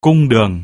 cung đường.